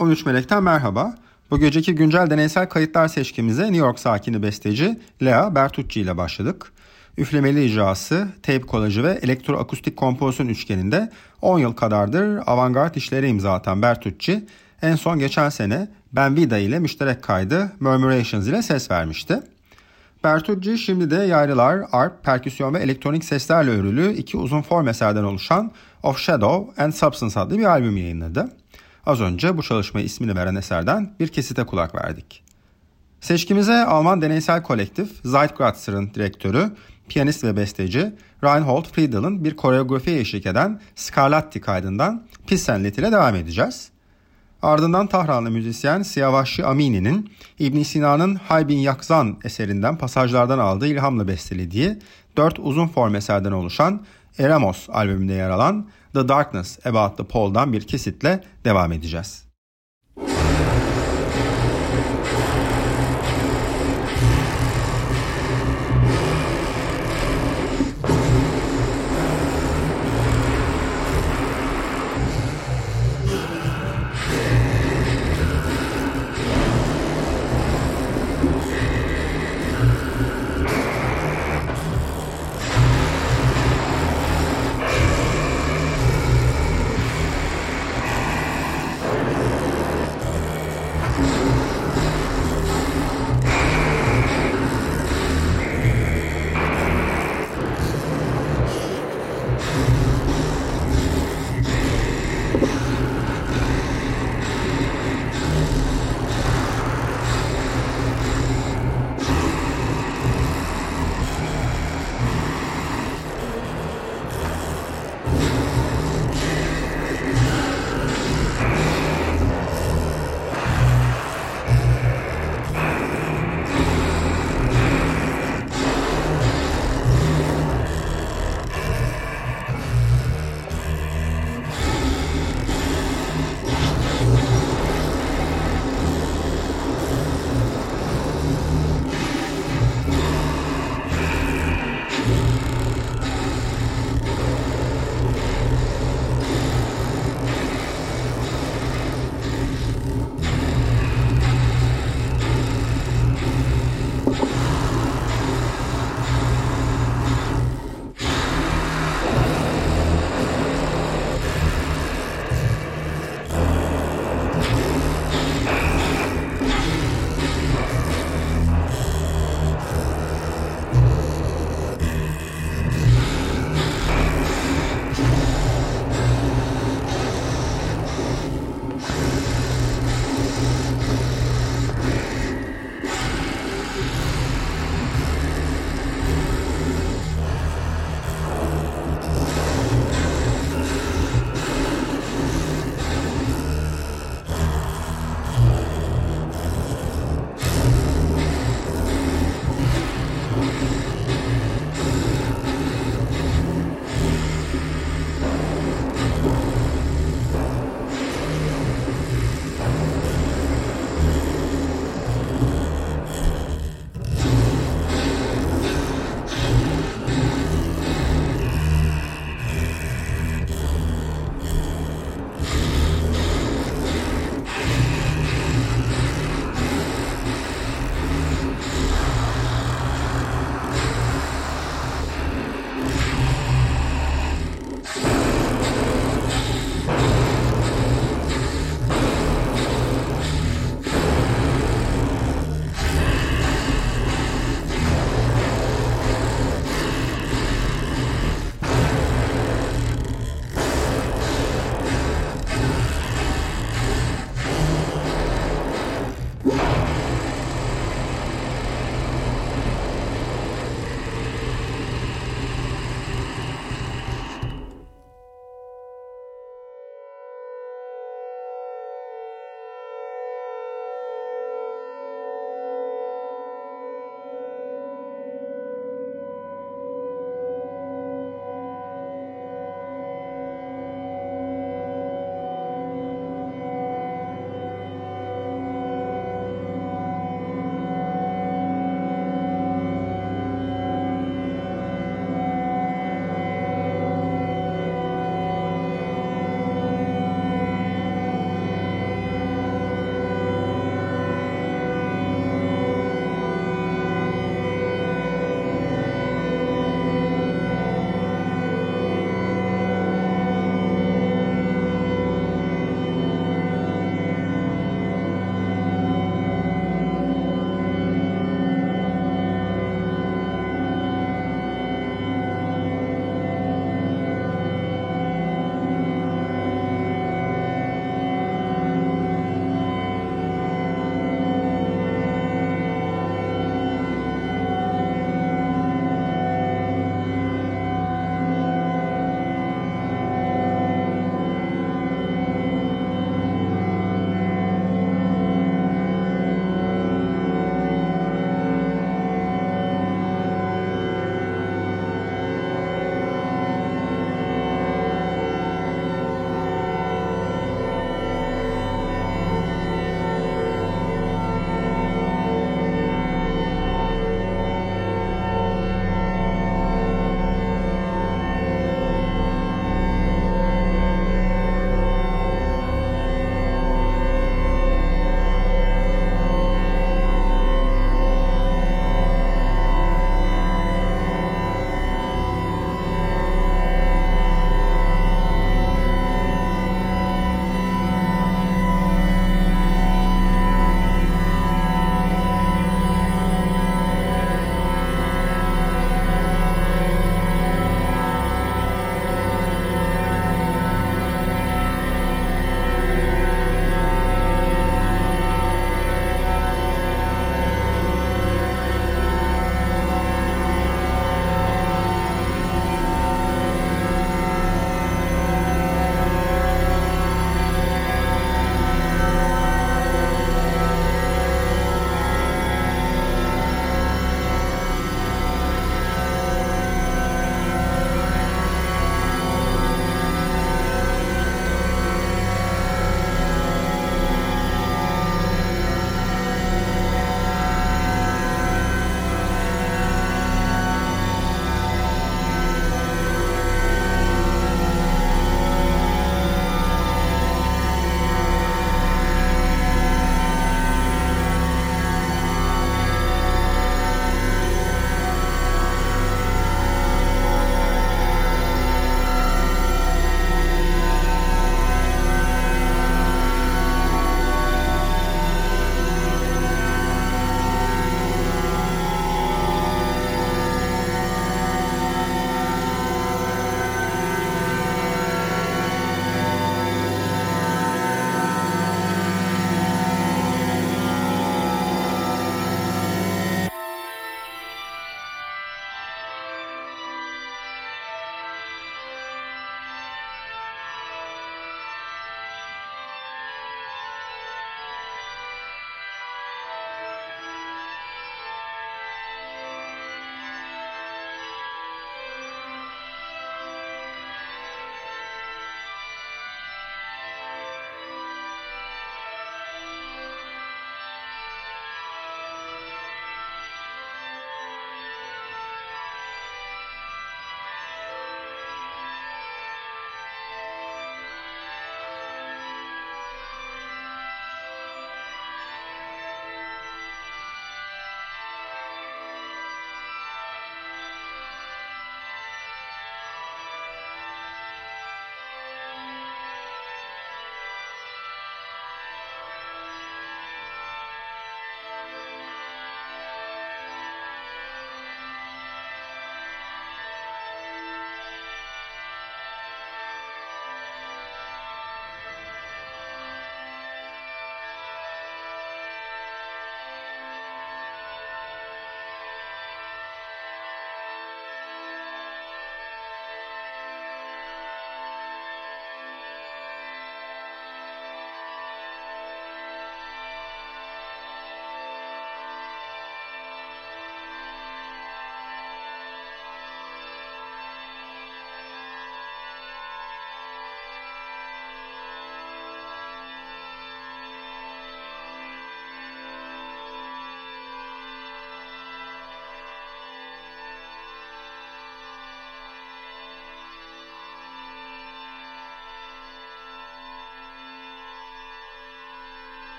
13 Melek'ten merhaba. Bu geceki güncel deneysel kayıtlar seçkimize New York sakini besteci Lea Bertucci ile başladık. Üflemeli icrası, tape kolajı ve elektroakustik kompozisyon üçgeninde 10 yıl kadardır avantgard işleri imza atan Bertucci en son geçen sene Ben Vida ile müşterek kaydı Murmurations ile ses vermişti. Bertucci şimdi de yaylılar, arp, perküsyon ve elektronik seslerle örülü iki uzun form eserden oluşan Of Shadow and Substance adlı bir albüm yayınladı. Az önce bu çalışmaya ismini veren eserden bir kesite kulak verdik. Seçkimize Alman deneysel kolektif Zeitgratser'ın direktörü, piyanist ve besteci Reinhold Friedel'in bir koreografiye eşlik eden Scarlatti kaydından Pissenlit ile devam edeceğiz. Ardından Tahranlı müzisyen Siyavaşi Amini'nin İbn Sina'nın Haybin Yakzan eserinden pasajlardan aldığı ilhamla bestelediği dört uzun form eserden oluşan Eramos albümünde yer alan The Darkness About the Pole'dan bir kesitle devam edeceğiz.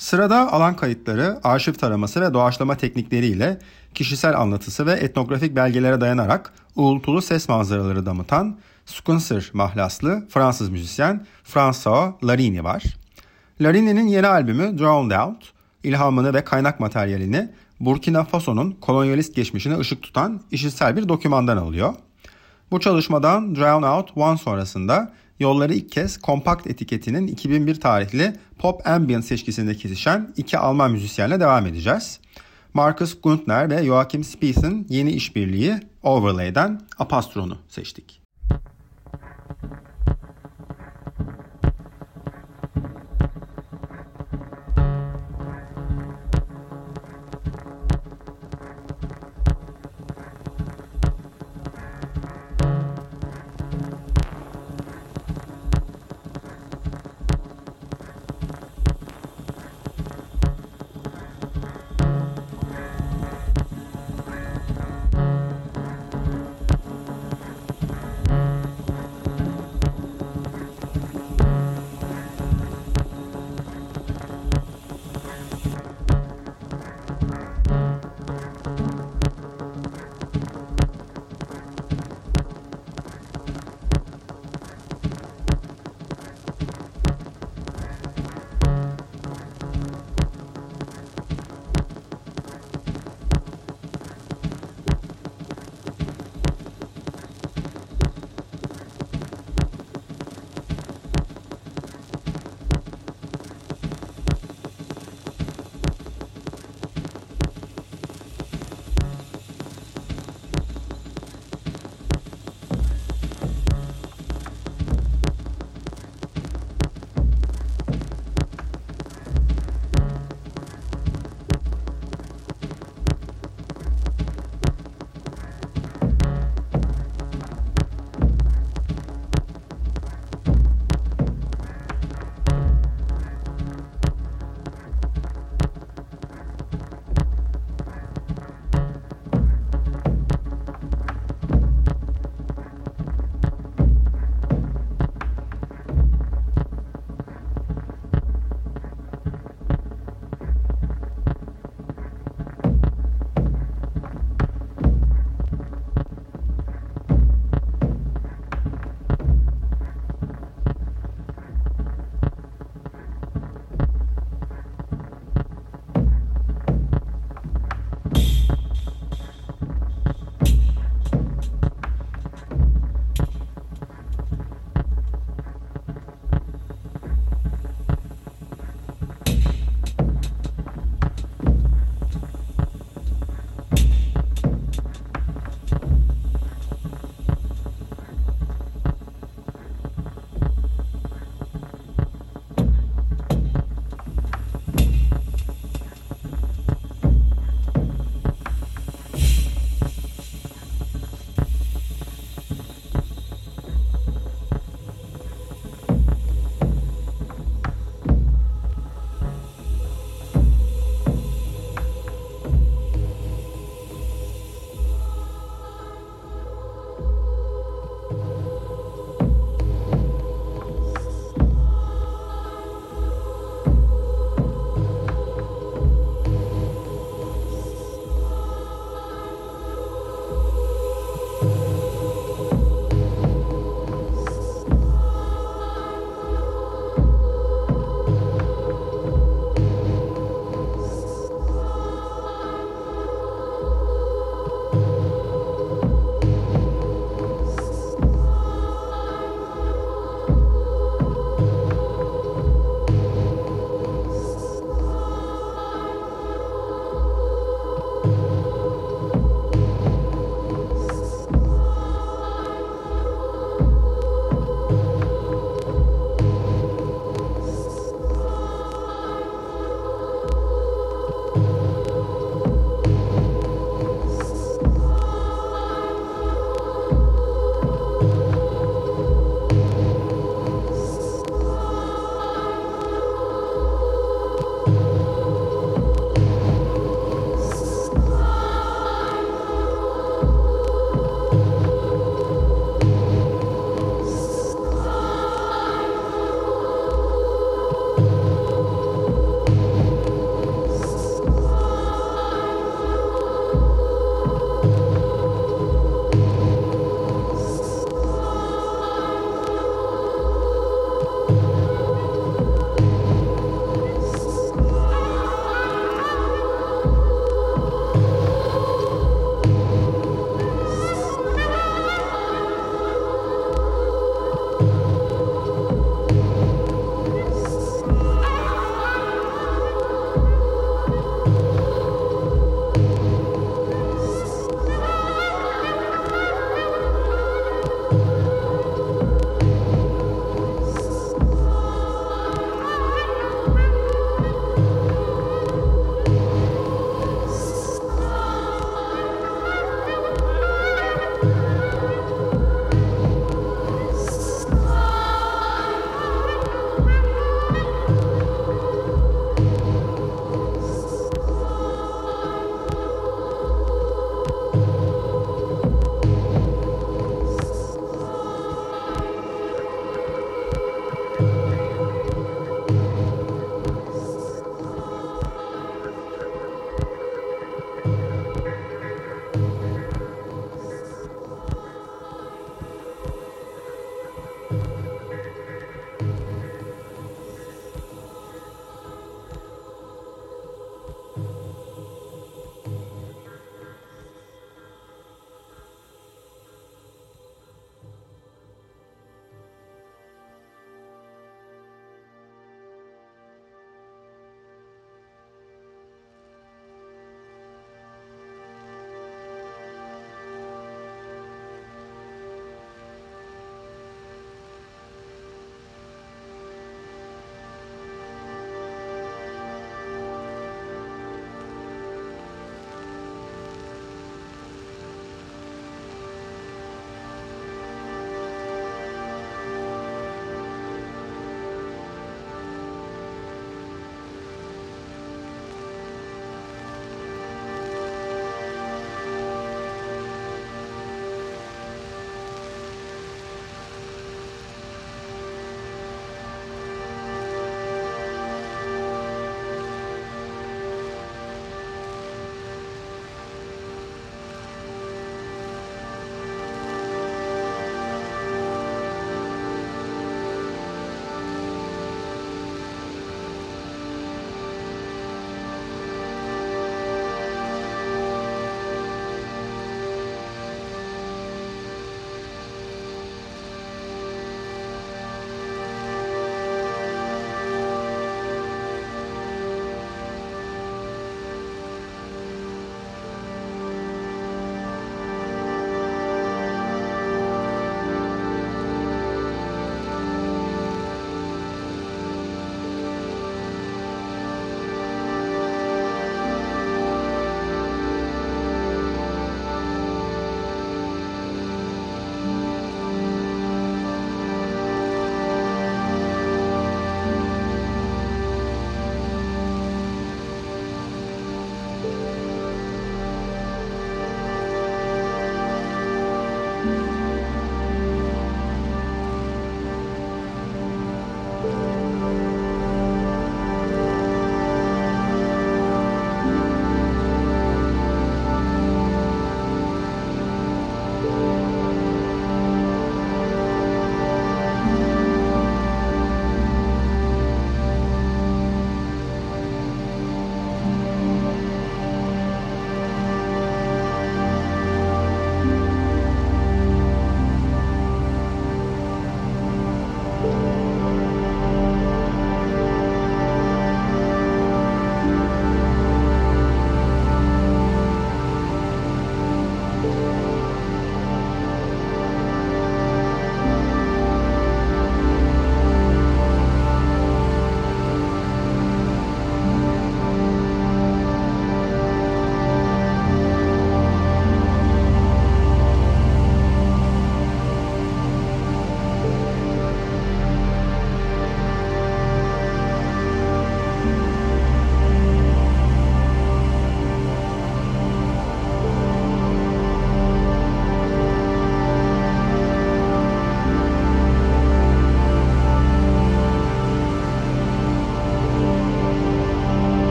Sırada alan kayıtları, arşiv taraması ve doğaçlama teknikleriyle kişisel anlatısı ve etnografik belgelere dayanarak uğultulu ses manzaraları damıtan Skunser mahlaslı Fransız müzisyen François Larini var. Larini'nin yeni albümü Drowned Out, ilhamını ve kaynak materyalini Burkina Faso'nun kolonyalist geçmişine ışık tutan işitsel bir dokümandan alıyor. Bu çalışmadan Drown Out One sonrasında yolları ilk kez kompakt etiketinin 2001 tarihli Pop Ambient seçkisinde kesişen iki Alman müzisyenle devam edeceğiz. Marcus Guntner ve Joachim Spieth'in yeni işbirliği Overlay'den Apastron'u seçtik.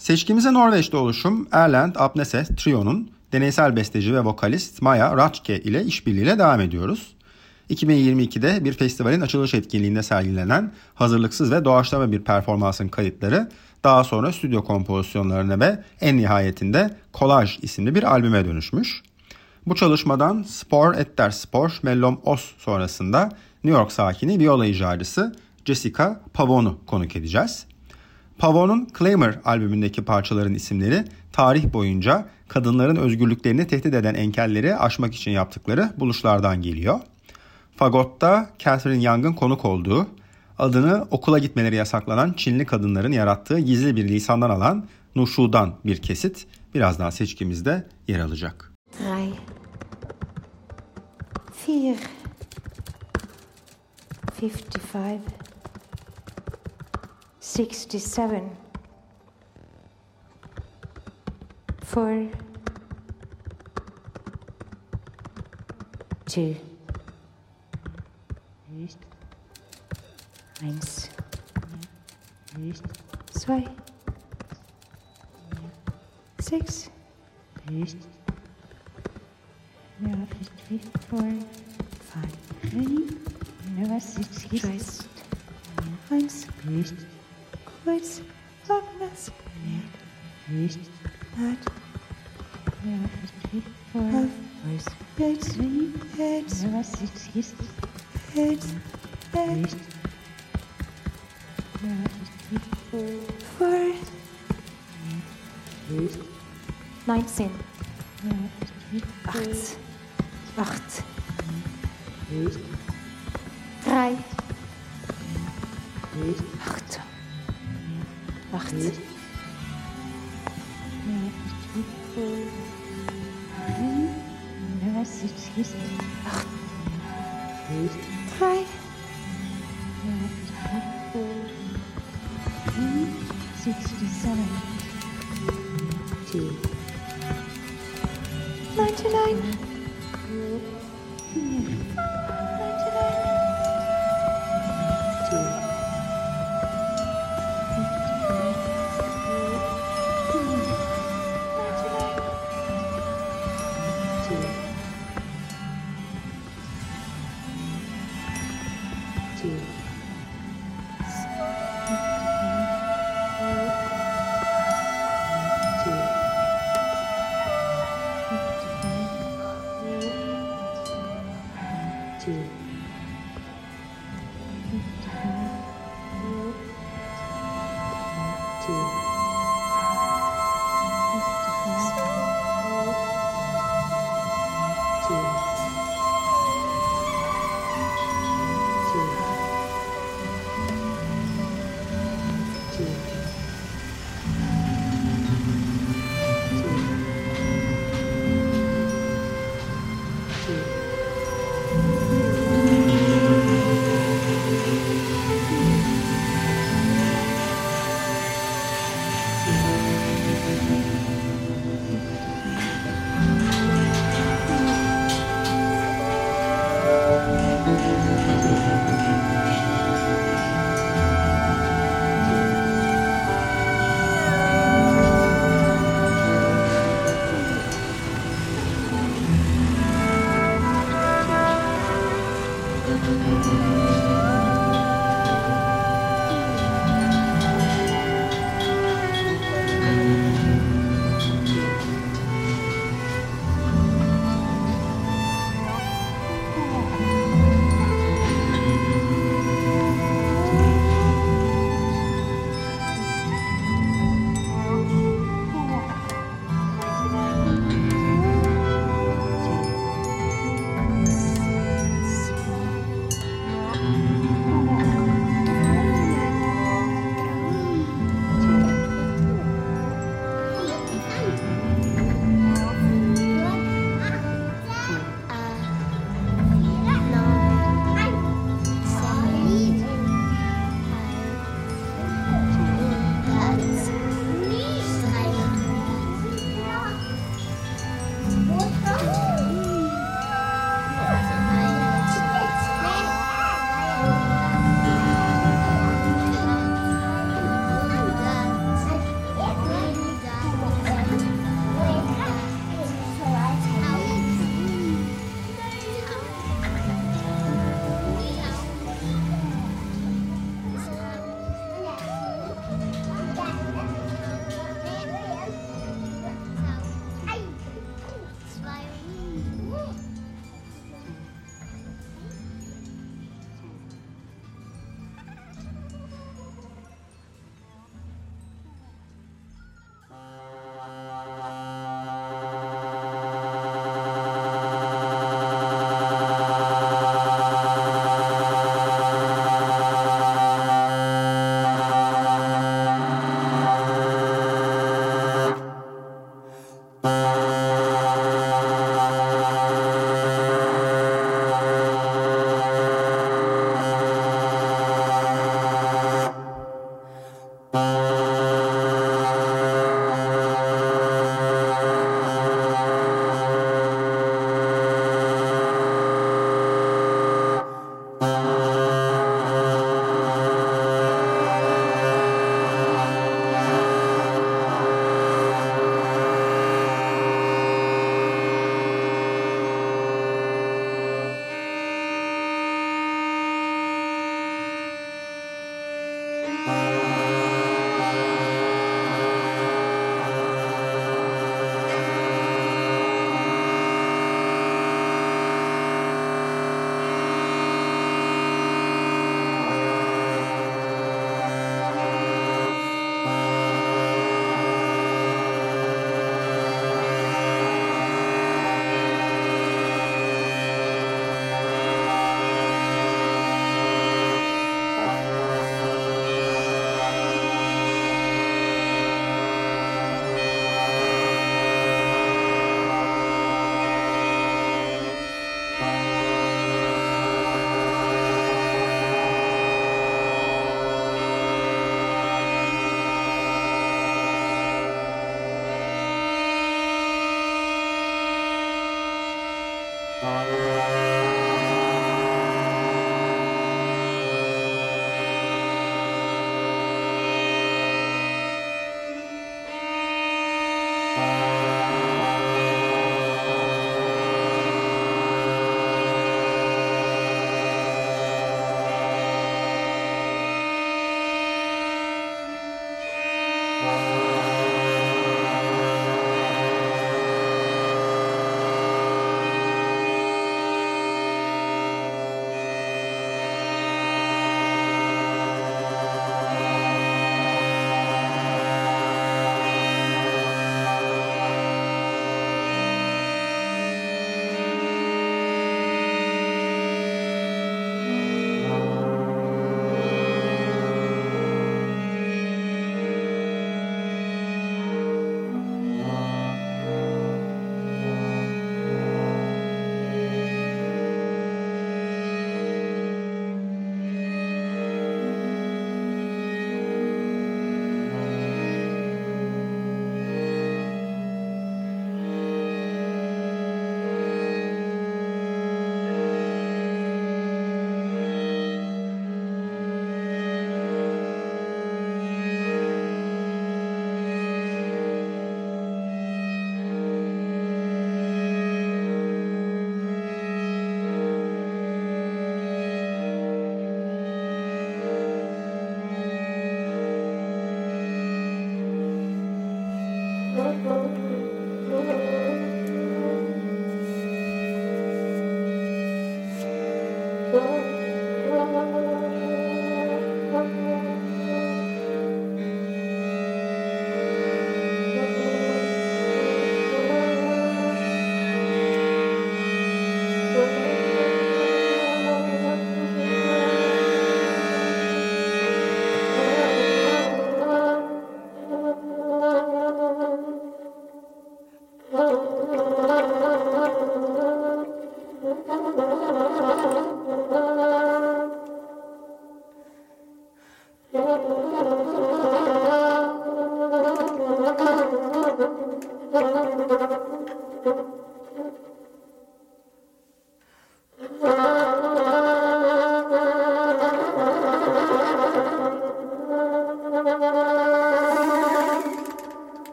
Seçkimize Norveç'te oluşum Erland Apneses Trio'nun deneysel besteci ve vokalist Maya Ratke ile işbirliğiyle devam ediyoruz. 2022'de bir festivalin açılış etkinliğinde sergilenen hazırlıksız ve doğaçlama bir performansın kayıtları daha sonra stüdyo kompozisyonlarına ve en nihayetinde Collage isimli bir albüme dönüşmüş. Bu çalışmadan Spor Etter Spor Mellom Os sonrasında New York sakini viola icracısı Jessica Pavon'u konuk edeceğiz. Pavon'un Claimer albümündeki parçaların isimleri tarih boyunca kadınların özgürlüklerini tehdit eden engelleri aşmak için yaptıkları buluşlardan geliyor. Fagot'ta Catherine Young'ın konuk olduğu, adını okula gitmeleri yasaklanan Çinli kadınların yarattığı gizli bir lisandan alan Nuşu'dan bir kesit birazdan seçkimizde yer alacak. 3 4 55 67 4 2 1 2 6 Neuf, huit, four, five, ready? Neuf, six, six. Eins, nicht. Kreuz auf das Brett. Nicht platt. Auf das Bett. Was ist jetzt? Bett. Nicht. Vor. Neunzehn. Acht. Acht. Drei. Acht. Nacht. Nacht. to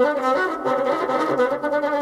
Thank you.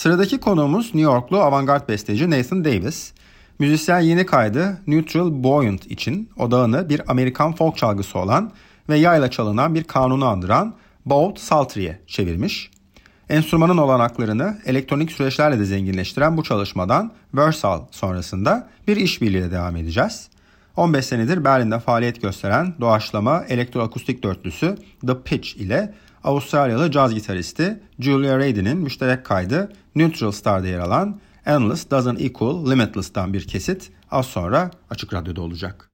Sıradaki konuğumuz New Yorklu avantgard besteci Nathan Davis. Müzisyen yeni kaydı Neutral Buoyant için odağını bir Amerikan folk çalgısı olan ve yayla çalınan bir kanunu andıran Bold Sultry'e çevirmiş. Enstrümanın olanaklarını elektronik süreçlerle de zenginleştiren bu çalışmadan Versal sonrasında bir işbirliğiyle devam edeceğiz. 15 senedir Berlin'de faaliyet gösteren doğaçlama elektroakustik dörtlüsü The Pitch ile Avustralyalı caz gitaristi Julia Reidy'nin müşterek kaydı Neutral Star'da yer alan Endless Doesn't Equal Limitless'tan bir kesit az sonra Açık Radyo'da olacak.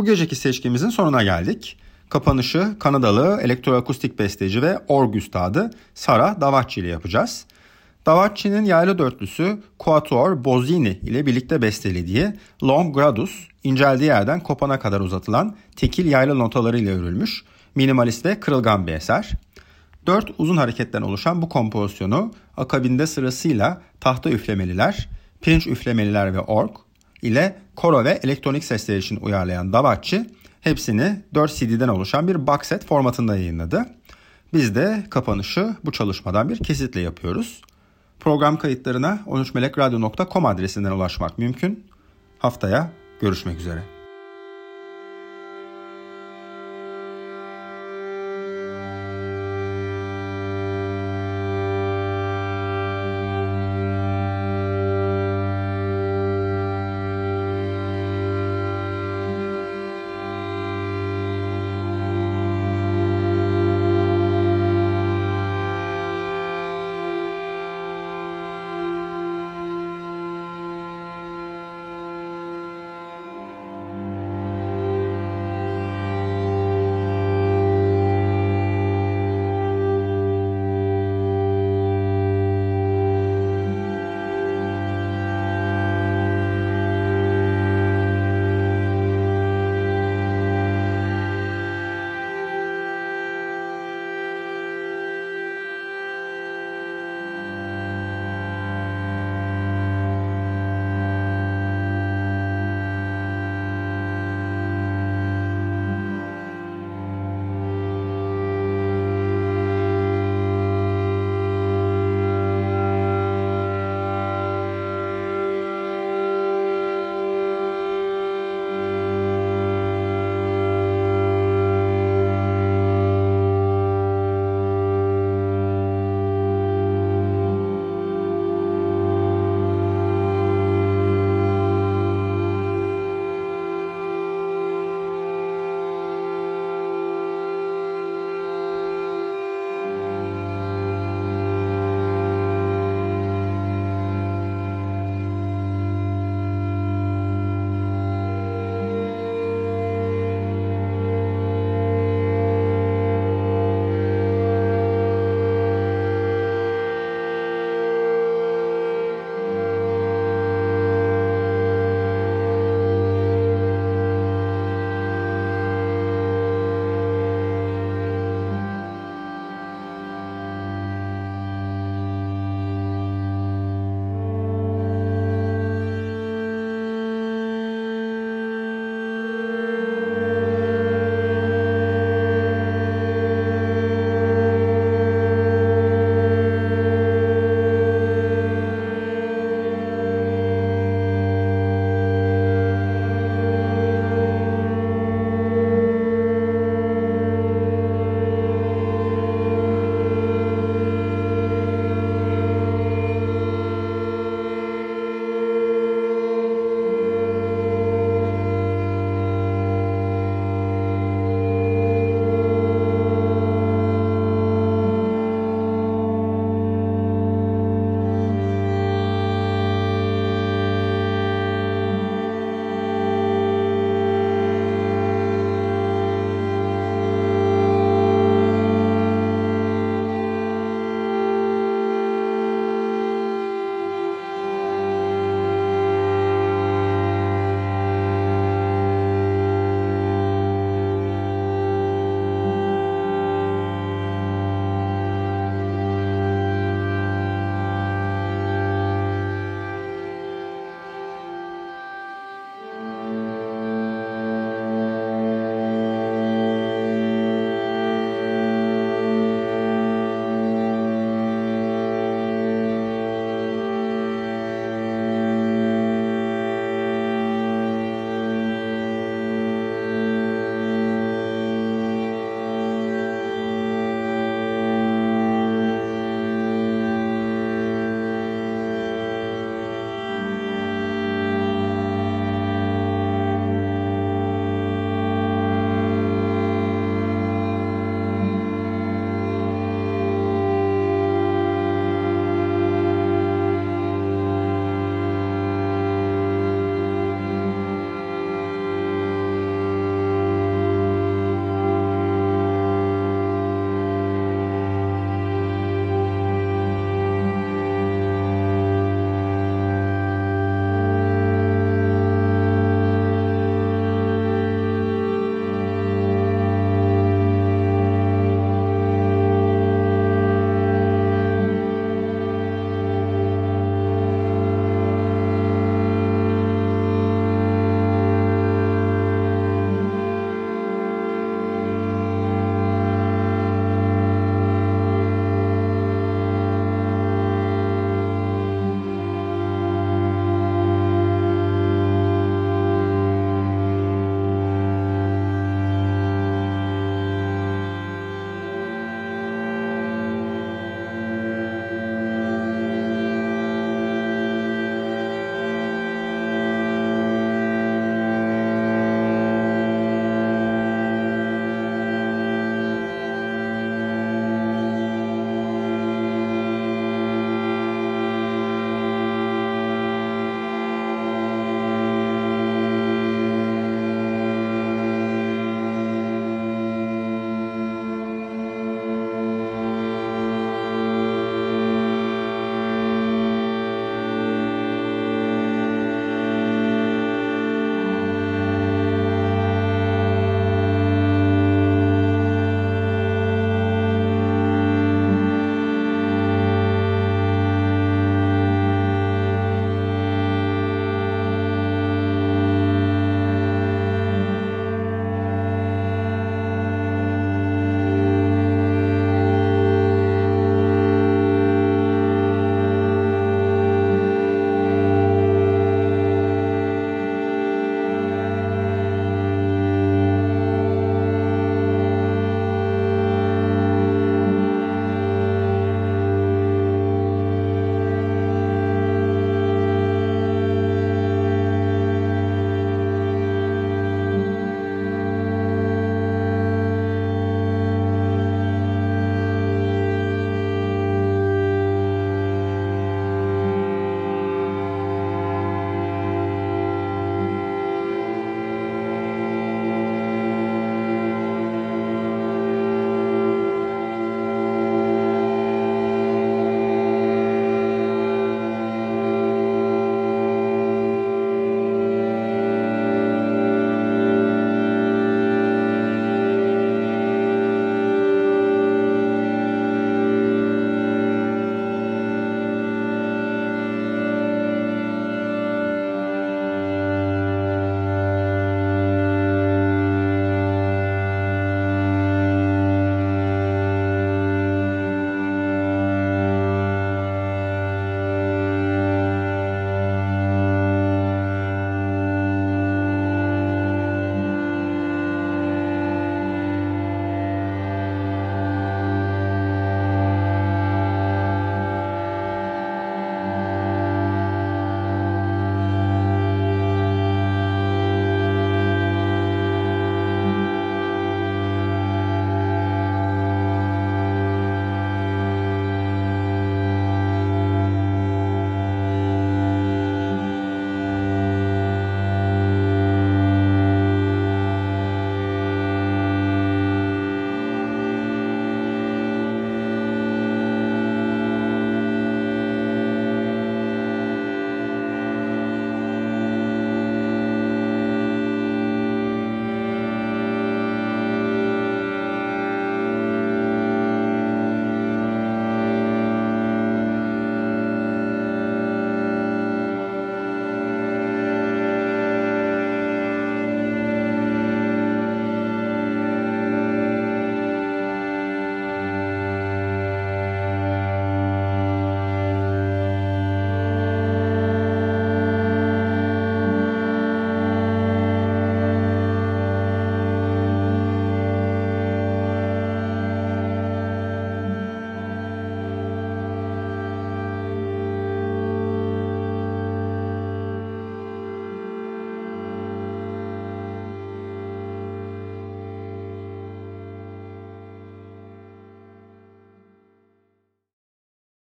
Bu geceki seçkimizin sonuna geldik. Kapanışı Kanadalı elektroakustik besteci ve org üstadı Sara Davacci ile yapacağız. Davacci'nin yaylı dörtlüsü Quatuor Bozzini ile birlikte bestelediği Long Gradus, inceldiği yerden kopana kadar uzatılan tekil yaylı notalarıyla örülmüş, minimalist ve kırılgan bir eser. Dört uzun hareketten oluşan bu kompozisyonu akabinde sırasıyla tahta üflemeliler, pirinç üflemeliler ve org ile koro ve elektronik sesler için uyarlayan Davacci hepsini 4 CD'den oluşan bir box set formatında yayınladı. Biz de kapanışı bu çalışmadan bir kesitle yapıyoruz. Program kayıtlarına 13melekradyo.com adresinden ulaşmak mümkün. Haftaya görüşmek üzere.